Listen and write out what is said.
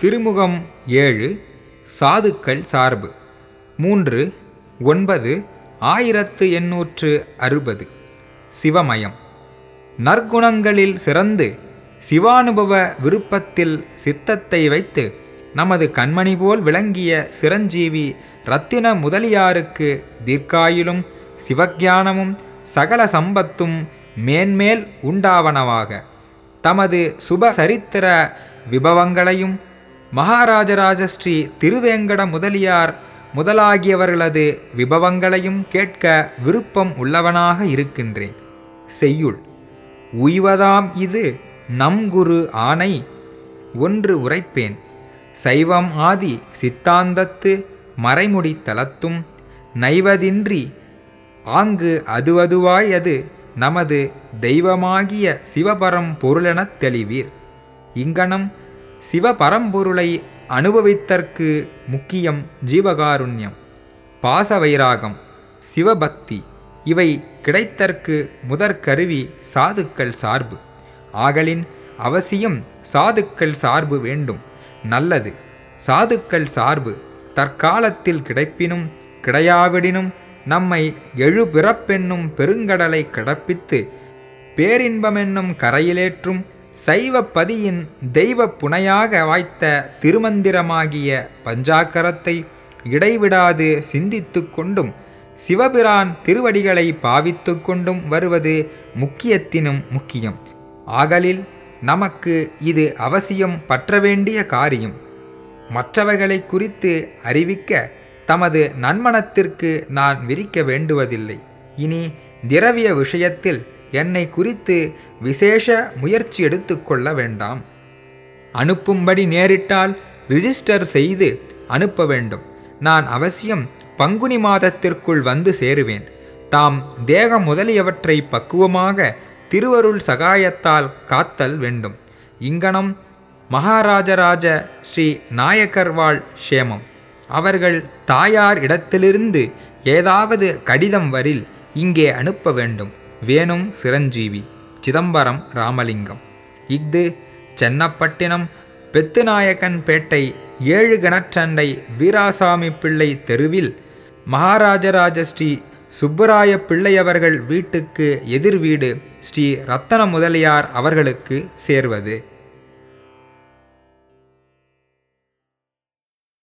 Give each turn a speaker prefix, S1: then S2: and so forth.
S1: திருமுகம் ஏழு சாதுக்கள் சார்பு. மூன்று ஒன்பது ஆயிரத்து எண்ணூற்று அறுபது. சிவமயம். நற்குணங்களில் சிறந்து சிவானுபவ விருப்பத்தில் சித்தத்தை வைத்து நமது கண்மணி போல் விளங்கிய சிரஞ்சீவி ரத்தின முதலியாருக்கு தீர்க்காயிலும் சிவஞானமும் சகல சம்பத்தும் மேன்மேல் உண்டாவனவாக. தமது சுப சரித்திர விபவங்களையும் மகாராஜராஜ ஸ்ரீ திருவேங்கட முதலியார் முதலாகியவர்களது விபவங்களையும் கேட்க விருப்பம் உள்ளவனாக இருக்கின்றேன். செய்யுள் உய்வதாம் இது நம் குரு ஆணை ஒன்று உரைப்பேன். சைவம் ஆதி சித்தாந்தத்து மறைமுடி தளத்தும் நைவதின்றி ஆங்கு அதுவதுவாய் அது நமது தெய்வமாகிய சிவபரம் பொருளெனத் தெளிவீர். இங்கனம் சிவபரம்பொருளை அனுபவித்தற்கு முக்கியம் ஜீவகாருண்யம் பாசவைராகம் சிவபக்தி. இவை கிடைத்தற்கு முதற்கருவி சாதுக்கள் சார்பு. ஆகலின் அவசியம் சாதுக்கள் சார்பு வேண்டும். நல்லது சாதுக்கள் சார்பு தற்காலத்தில் கிடைப்பினும் கிடையாவிடினும் நம்மை எழுபிறப்பென்னும் பெருங்கடலை கடப்பித்து பேரின்பமென்னும் கரையிலேற்றும் சைவப்பதியின் தெய்வ புனையாக வாய்த்த திருமந்திரமாகிய பஞ்சாக்கரத்தை இடைவிடாது சிந்தித்து கொண்டும் சிவபிரான் திருவடிகளை பாவித்து கொண்டும் வருவது முக்கியத்தினும் முக்கியம். ஆகலில் நமக்கு இது அவசியம் பற்ற வேண்டிய காரியம். மற்றவைகளை குறித்து அறிவிக்க தமது நன்மனத்திற்கு நான் விரிக்க வேண்டுவதில்லை. இனி திரவிய விஷயத்தில் என்னை குறித்து விசேஷ முயற்சி எடுத்துக்கொள்ள வேண்டாம். அனுப்பும்படி நேரிட்டால் ரிஜிஸ்டர் செய்து அனுப்ப வேண்டும். நான் அவசியம் பங்குனி மாதத்திற்குள் வந்து சேருவேன். தாம் தேகம் முதலியவற்றை பக்குவமாக திருவருள் சகாயத்தால் காத்தல் வேண்டும். இங்கனம் மகாராஜராஜ ஸ்ரீ நாயக்கர்வாள் ஷேமம் அவர்கள் தாயார் இடத்திலிருந்து ஏதாவது கடிதம் வரில் இங்கே அனுப்ப வேண்டும். வேணும் சிரஞ்சீவி சிதம்பரம் ராமலிங்கம். இஃது சென்னப்பட்டினம் பெத்துநாயக்கன்பேட்டை ஏழு கிணற்றண்டை வீராசாமி பிள்ளை தெருவில் மகாராஜராஜ ஸ்ரீ சுப்பராய பிள்ளையவர்கள் வீட்டுக்கு எதிர் வீடு ஸ்ரீ ரத்தன முதலியார் அவர்களுக்கு சேர்வது.